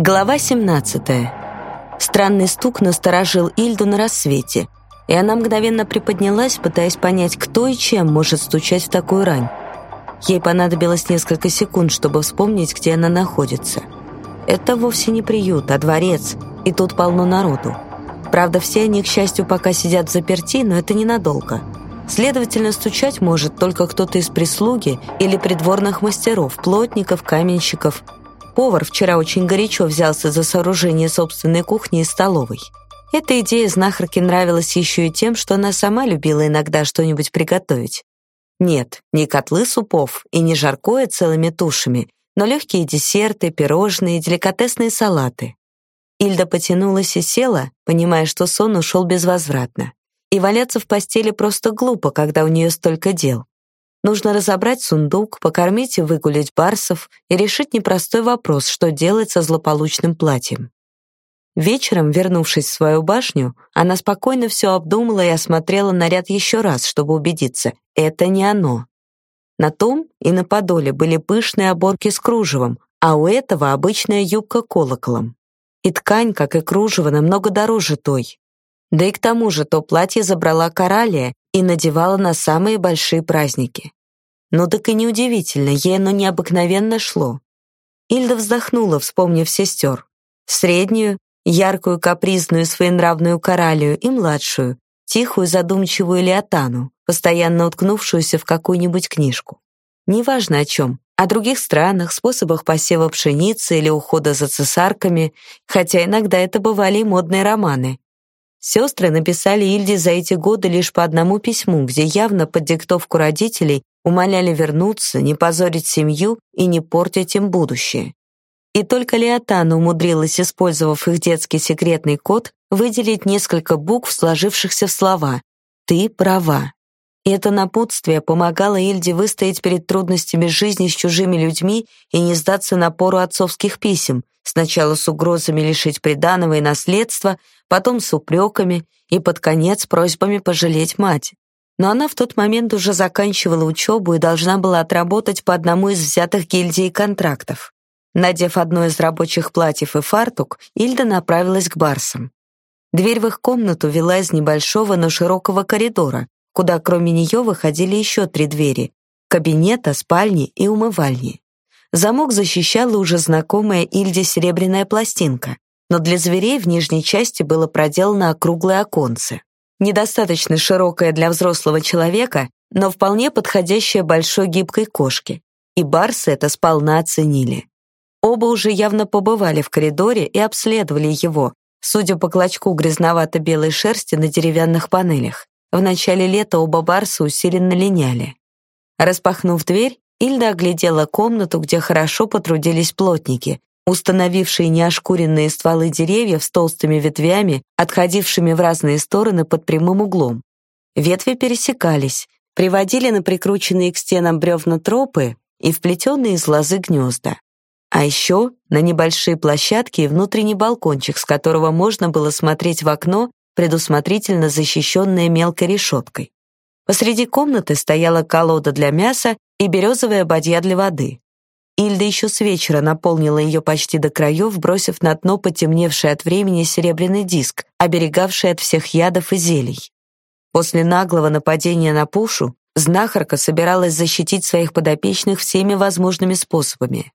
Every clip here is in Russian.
Глава 17. Странный стук насторожил Ильду на рассвете, и она мгновенно приподнялась, пытаясь понять, кто и чем может стучать в такую рань. Ей понадобилось несколько секунд, чтобы вспомнить, где она находится. Это вовсе не приют, а дворец, и тут полно народу. Правда, все они, к счастью, пока сидят заперти, но это ненадолго. Следовательно, стучать может только кто-то из прислуги или придворных мастеров, плотников, каменщиков – Повар вчера очень горячо взялся за сооружение собственной кухни и столовой. Эта идея знахарке нравилась еще и тем, что она сама любила иногда что-нибудь приготовить. Нет, не котлы супов и не жаркое целыми тушами, но легкие десерты, пирожные, деликатесные салаты. Ильда потянулась и села, понимая, что сон ушел безвозвратно. И валяться в постели просто глупо, когда у нее столько дел. Нужно разобрать сундук, покормить и выгулять барсов и решить непростой вопрос, что делать со злополучным платьем. Вечером, вернувшись в свою башню, она спокойно все обдумала и осмотрела наряд еще раз, чтобы убедиться — это не оно. На том и на подоле были пышные оборки с кружевом, а у этого обычная юбка колоколом. И ткань, как и кружево, намного дороже той. Да и к тому же то платье забрала Коралия и надевала на самые большие праздники. Ну так и неудивительно, ей оно необыкновенно шло. Ильда вздохнула, вспомнив сестер. Среднюю, яркую, капризную, своенравную Коралию и младшую, тихую, задумчивую Леотану, постоянно уткнувшуюся в какую-нибудь книжку. Неважно о чем, о других странах, способах посева пшеницы или ухода за цесарками, хотя иногда это бывали и модные романы. Сестры написали Ильде за эти годы лишь по одному письму, где явно под диктовку родителей умоляли вернуться, не позорить семью и не портить им будущее. И только Леотана умудрилась, использовав их детский секретный код, выделить несколько букв, сложившихся в слова «Ты права». И это напутствие помогало Ильде выстоять перед трудностями жизни с чужими людьми и не сдаться напору отцовских писем, сначала с угрозами лишить приданого и наследства, потом с упреками и под конец просьбами пожалеть мать но она в тот момент уже заканчивала учебу и должна была отработать по одному из взятых гильдией контрактов. Надев одно из рабочих платьев и фартук, Ильда направилась к барсам. Дверь в их комнату вела из небольшого, но широкого коридора, куда кроме нее выходили еще три двери — кабинета, спальни и умывальни. Замок защищала уже знакомая Ильде серебряная пластинка, но для зверей в нижней части было проделано округлое оконце недостаточно широкая для взрослого человека, но вполне подходящая большой гибкой кошке. И барсы это сполна оценили. Оба уже явно побывали в коридоре и обследовали его, судя по клочку грязновато-белой шерсти на деревянных панелях. В начале лета оба барса усиленно линяли. Распахнув дверь, Ильда оглядела комнату, где хорошо потрудились плотники, установившие неошкуренные стволы деревьев с толстыми ветвями, отходившими в разные стороны под прямым углом. Ветви пересекались, приводили на прикрученные к стенам бревна тропы и вплетенные из лозы гнезда. А еще на небольшие площадки и внутренний балкончик, с которого можно было смотреть в окно, предусмотрительно защищенное мелкой решеткой. Посреди комнаты стояла колода для мяса и березовая бадья для воды. Ильда еще с вечера наполнила ее почти до краев, бросив на дно потемневший от времени серебряный диск, оберегавший от всех ядов и зелий. После наглого нападения на Пушу знахарка собиралась защитить своих подопечных всеми возможными способами.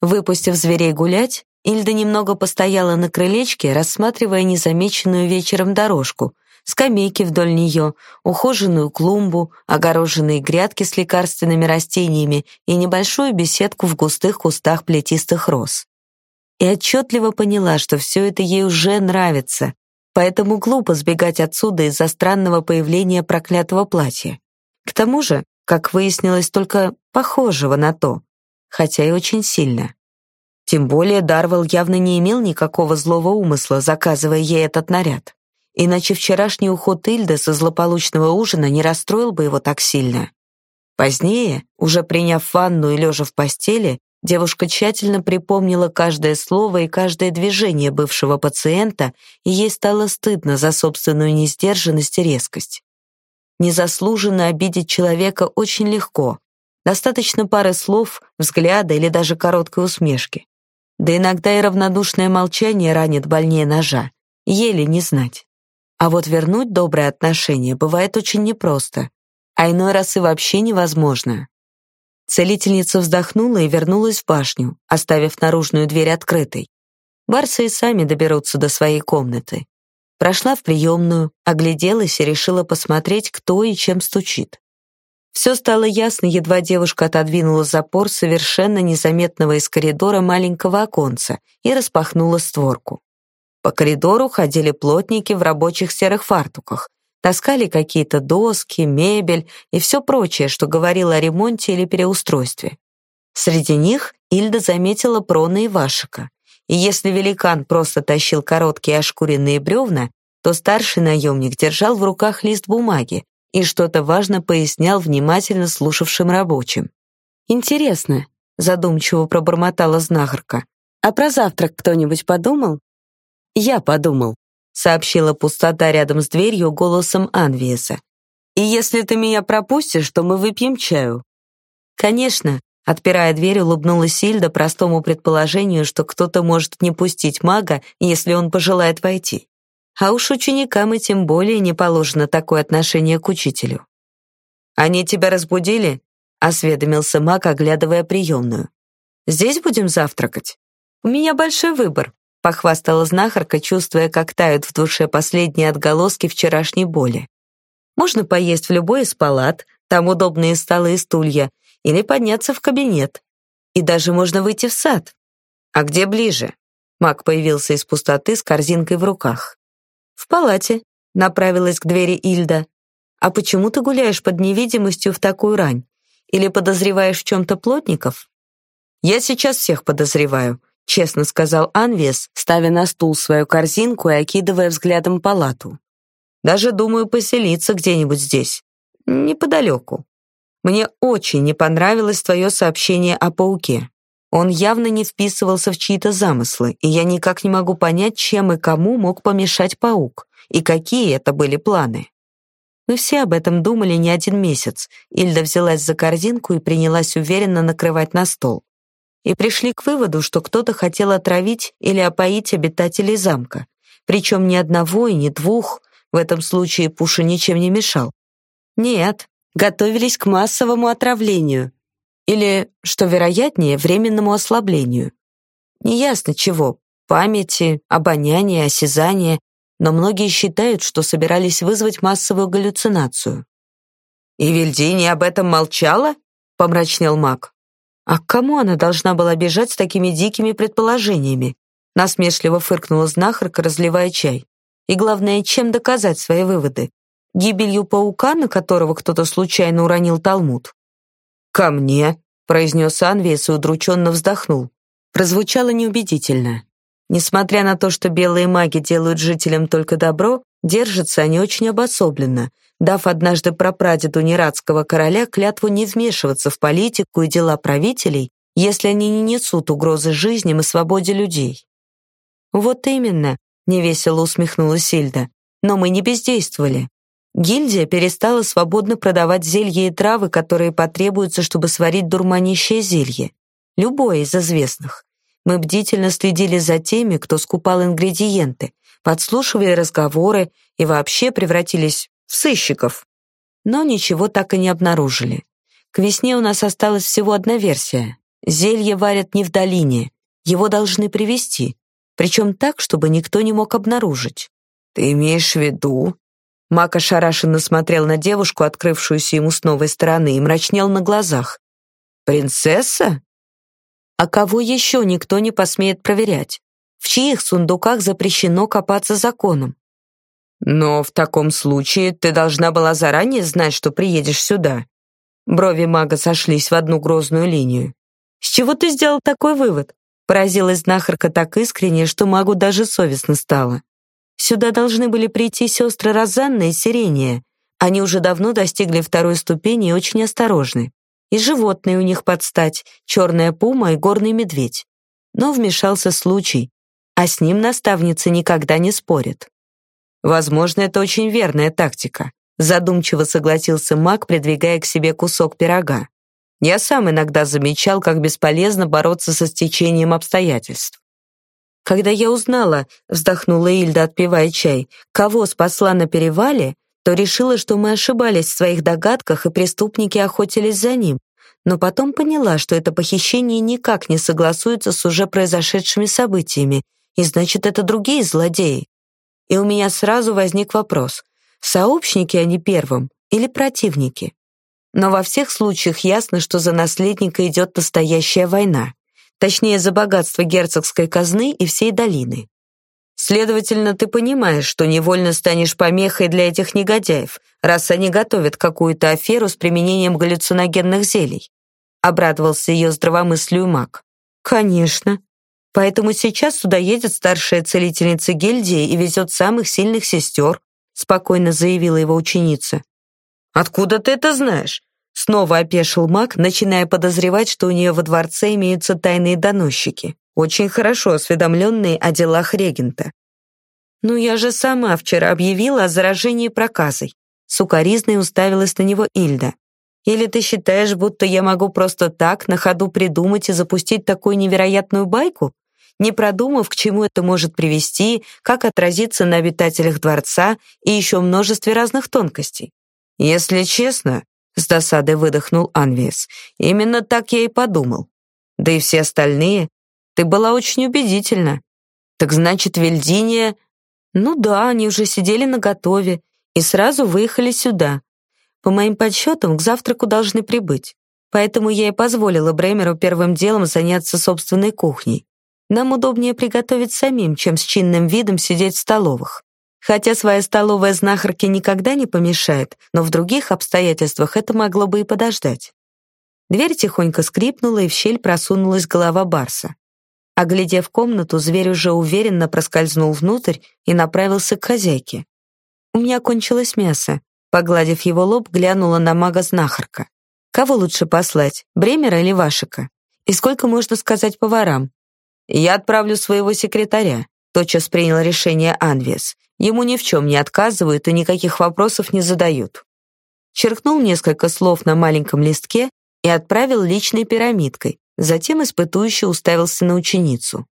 Выпустив зверей гулять, Ильда немного постояла на крылечке, рассматривая незамеченную вечером дорожку, скамейки вдоль нее, ухоженную клумбу, огороженные грядки с лекарственными растениями и небольшую беседку в густых кустах плетистых роз. И отчетливо поняла, что все это ей уже нравится, поэтому глупо сбегать отсюда из-за странного появления проклятого платья. К тому же, как выяснилось, только похожего на то, хотя и очень сильно. Тем более Дарвелл явно не имел никакого злого умысла, заказывая ей этот наряд иначе вчерашний уход Ильды со злополучного ужина не расстроил бы его так сильно. Позднее, уже приняв ванну и лежа в постели, девушка тщательно припомнила каждое слово и каждое движение бывшего пациента, и ей стало стыдно за собственную несдержанность и резкость. Незаслуженно обидеть человека очень легко. Достаточно пары слов, взгляда или даже короткой усмешки. Да иногда и равнодушное молчание ранит больнее ножа. Еле не знать. А вот вернуть добрые отношения бывает очень непросто, а иной раз и вообще невозможно. Целительница вздохнула и вернулась в башню, оставив наружную дверь открытой. Барсы и сами доберутся до своей комнаты. Прошла в приемную, огляделась и решила посмотреть, кто и чем стучит. Все стало ясно, едва девушка отодвинула запор совершенно незаметного из коридора маленького оконца и распахнула створку. По коридору ходили плотники в рабочих серых фартуках, таскали какие-то доски, мебель и все прочее, что говорило о ремонте или переустройстве. Среди них Ильда заметила Прона и Вашика. И если великан просто тащил короткие ошкуренные бревна, то старший наемник держал в руках лист бумаги и что-то важно пояснял внимательно слушавшим рабочим. «Интересно», — задумчиво пробормотала знахарка, «а про завтрак кто-нибудь подумал?» «Я подумал», — сообщила пустота рядом с дверью голосом Анвиеса. «И если ты меня пропустишь, то мы выпьем чаю». «Конечно», — отпирая дверь, улыбнулась Сильда простому предположению, что кто-то может не пустить мага, если он пожелает войти. А уж ученикам и тем более не положено такое отношение к учителю. «Они тебя разбудили?» — осведомился маг, оглядывая приемную. «Здесь будем завтракать?» «У меня большой выбор», — похвастала знахарка, чувствуя, как тают в душе последние отголоски вчерашней боли. «Можно поесть в любой из палат, там удобные столы и стулья, или подняться в кабинет. И даже можно выйти в сад. А где ближе?» Маг появился из пустоты с корзинкой в руках. «В палате», — направилась к двери Ильда. «А почему ты гуляешь под невидимостью в такую рань? Или подозреваешь в чем-то плотников?» «Я сейчас всех подозреваю», — честно сказал Анвес, ставя на стул свою корзинку и окидывая взглядом палату. «Даже думаю поселиться где-нибудь здесь, неподалеку. Мне очень не понравилось твое сообщение о пауке. Он явно не вписывался в чьи-то замыслы, и я никак не могу понять, чем и кому мог помешать паук, и какие это были планы. Мы все об этом думали не один месяц. Ильда взялась за корзинку и принялась уверенно накрывать на стол. И пришли к выводу, что кто-то хотел отравить или опоить обитателей замка. Причем ни одного и ни двух, в этом случае Пуша ничем не мешал. Нет, готовились к массовому отравлению, или, что вероятнее, временному ослаблению. Неясно чего — памяти, обоняния, осязания, но многие считают, что собирались вызвать массовую галлюцинацию. «И Вильдини об этом молчала?» — помрачнел маг. «А к кому она должна была бежать с такими дикими предположениями?» Насмешливо фыркнула знахарка, разливая чай. «И главное, чем доказать свои выводы? Гибелью паука, на которого кто-то случайно уронил талмуд? «Ко мне», — произнес Анвес и удрученно вздохнул. Прозвучало неубедительно. Несмотря на то, что белые маги делают жителям только добро, держатся они очень обособленно, дав однажды прапрадеду нерадского короля клятву не вмешиваться в политику и дела правителей, если они не несут угрозы жизням и свободе людей. «Вот именно», — невесело усмехнулась Сильда, «но мы не бездействовали. Гильдия перестала свободно продавать зелья и травы, которые потребуются, чтобы сварить дурманящее зелье. Любое из известных. Мы бдительно следили за теми, кто скупал ингредиенты, подслушивали разговоры и вообще превратились в сыщиков. Но ничего так и не обнаружили. К весне у нас осталась всего одна версия. Зелье варят не в долине. Его должны привезти. Причем так, чтобы никто не мог обнаружить. «Ты имеешь в виду?» Мак ошарашенно смотрел на девушку, открывшуюся ему с новой стороны, и мрачнел на глазах. «Принцесса?» «А кого еще никто не посмеет проверять? В чьих сундуках запрещено копаться законом?» «Но в таком случае ты должна была заранее знать, что приедешь сюда». Брови мага сошлись в одну грозную линию. «С чего ты сделал такой вывод?» Поразилась знахарка так искренне, что магу даже совестно стало. Сюда должны были прийти сестры Розанна и Сирения. Они уже давно достигли второй ступени и очень осторожны. И животные у них подстать, черная пума и горный медведь. Но вмешался случай, а с ним наставница никогда не спорит. Возможно, это очень верная тактика. Задумчиво согласился маг, придвигая к себе кусок пирога. Я сам иногда замечал, как бесполезно бороться со стечением обстоятельств. Когда я узнала, вздохнула Ильда, отпивая чай, кого спасла на перевале, то решила, что мы ошибались в своих догадках, и преступники охотились за ним. Но потом поняла, что это похищение никак не согласуется с уже произошедшими событиями, и значит, это другие злодеи. И у меня сразу возник вопрос, сообщники они первым или противники? Но во всех случаях ясно, что за наследника идет настоящая война точнее, за богатство герцогской казны и всей долины. Следовательно, ты понимаешь, что невольно станешь помехой для этих негодяев, раз они готовят какую-то аферу с применением галлюциногенных зелий. Обрадовался ее здравомыслию маг. Конечно. Поэтому сейчас сюда едет старшая целительница гильдии и везет самых сильных сестер, спокойно заявила его ученица. Откуда ты это знаешь? Снова опешил маг, начиная подозревать, что у нее во дворце имеются тайные доносчики, очень хорошо осведомленные о делах регента. «Ну я же сама вчера объявила о заражении проказой», сукоризной уставилась на него Ильда. «Или ты считаешь, будто я могу просто так на ходу придумать и запустить такую невероятную байку, не продумав, к чему это может привести, как отразиться на обитателях дворца и еще множестве разных тонкостей? Если честно, с досадой выдохнул Анвиес. Именно так я и подумал. Да и все остальные. Ты была очень убедительна. Так значит, Вильдиния... Ну да, они уже сидели на готове и сразу выехали сюда. По моим подсчетам, к завтраку должны прибыть. Поэтому я и позволила Бремеру первым делом заняться собственной кухней. Нам удобнее приготовить самим, чем с чинным видом сидеть в столовых. Хотя своя столовая знахарке никогда не помешает, но в других обстоятельствах это могло бы и подождать. Дверь тихонько скрипнула, и в щель просунулась голова Барса. Оглядев комнату, зверь уже уверенно проскользнул внутрь и направился к хозяйке. «У меня кончилось мясо», — погладив его лоб, глянула на мага-знахарка. «Кого лучше послать, Бремера или Вашика? И сколько можно сказать поварам?» «Я отправлю своего секретаря», — тотчас принял решение Анвес. Ему ни в чем не отказывают и никаких вопросов не задают. Черкнул несколько слов на маленьком листке и отправил личной пирамидкой, затем испытующе уставился на ученицу.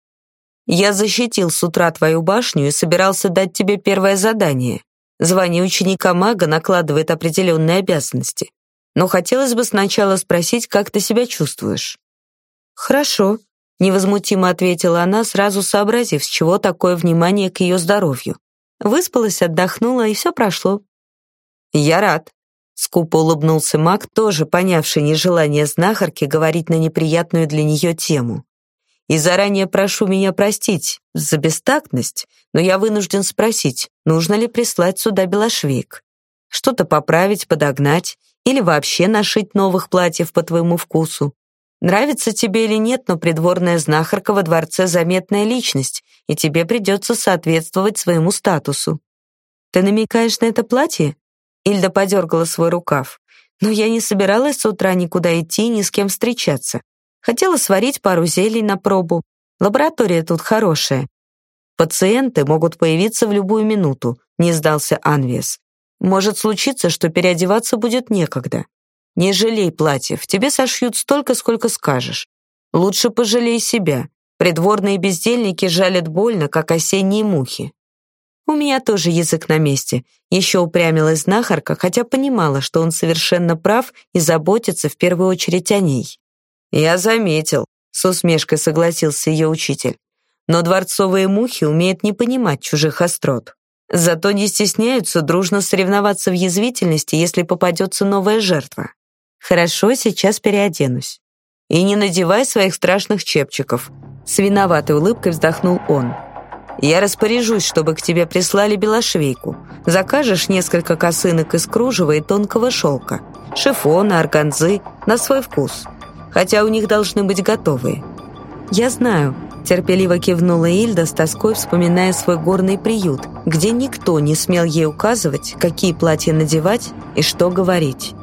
«Я защитил с утра твою башню и собирался дать тебе первое задание. Звание ученика-мага накладывает определенные обязанности. Но хотелось бы сначала спросить, как ты себя чувствуешь». «Хорошо», — невозмутимо ответила она, сразу сообразив, с чего такое внимание к ее здоровью. Выспалась, отдохнула, и все прошло. «Я рад», — скупо улыбнулся маг, тоже понявший нежелание знахарки говорить на неприятную для нее тему. «И заранее прошу меня простить за бестактность, но я вынужден спросить, нужно ли прислать сюда белошвейк? Что-то поправить, подогнать или вообще нашить новых платьев по твоему вкусу? Нравится тебе или нет, но придворная знахарка во дворце заметная личность, и тебе придется соответствовать своему статусу. Ты намекаешь на это платье? Ильда подергала свой рукав. Но я не собиралась с утра никуда идти, ни с кем встречаться. Хотела сварить пару зелий на пробу. Лаборатория тут хорошая. Пациенты могут появиться в любую минуту, не сдался Анвес. Может случиться, что переодеваться будет некогда. Не жалей платьев, тебе сошьют столько, сколько скажешь. Лучше пожалей себя. Придворные бездельники жалят больно, как осенние мухи. У меня тоже язык на месте. Еще упрямилась знахарка, хотя понимала, что он совершенно прав и заботится в первую очередь о ней. «Я заметил», — с усмешкой согласился ее учитель. «Но дворцовые мухи умеют не понимать чужих острот. Зато не стесняются дружно соревноваться в язвительности, если попадется новая жертва. Хорошо, сейчас переоденусь. И не надевай своих страшных чепчиков. С виноватой улыбкой вздохнул он. Я распоряжусь, чтобы к тебе прислали белошвейку. Закажешь несколько косынок из кружева и тонкого шелка, шифона, органзы, на свой вкус. Хотя у них должны быть готовые. Я знаю, терпеливо кивнула Ильда с тоской, вспоминая свой горный приют, где никто не смел ей указывать, какие платья надевать и что говорить.